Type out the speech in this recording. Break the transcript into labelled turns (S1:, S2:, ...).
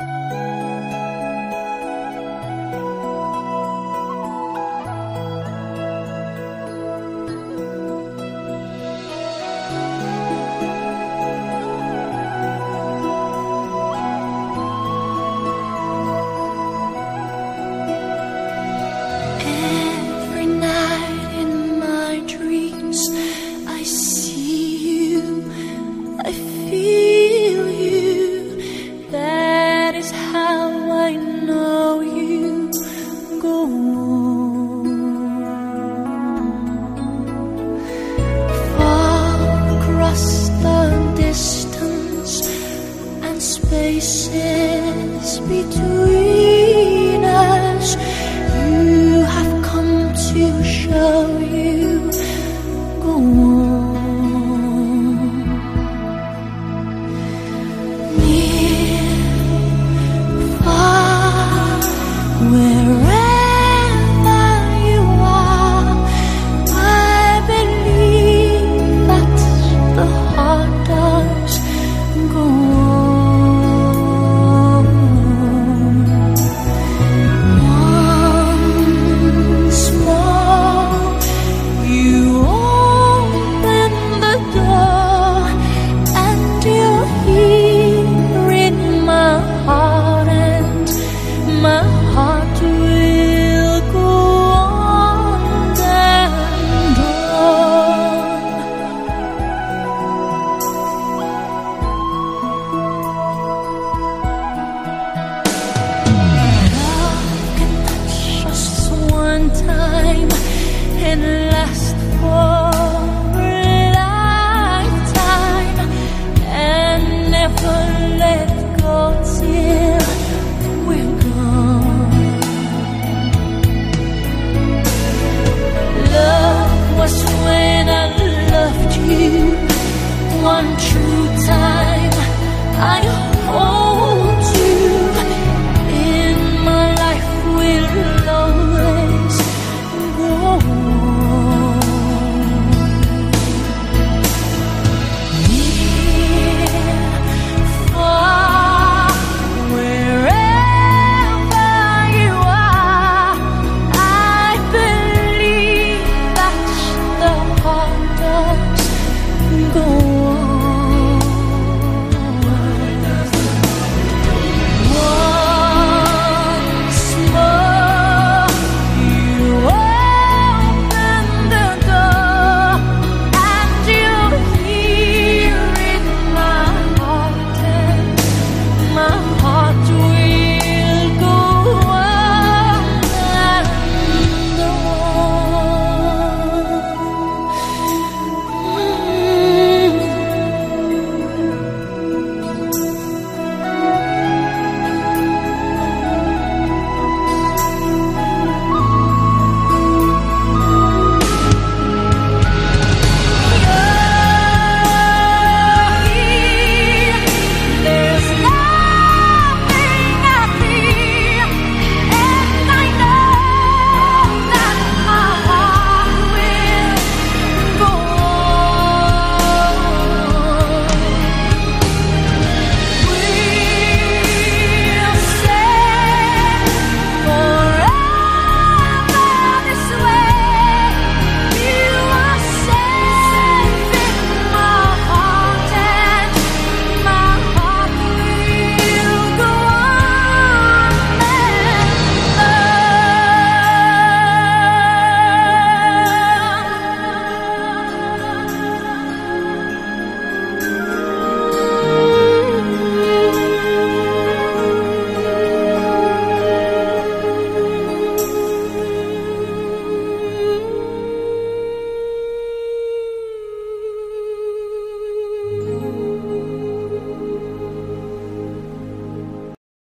S1: Música spaces between And last for.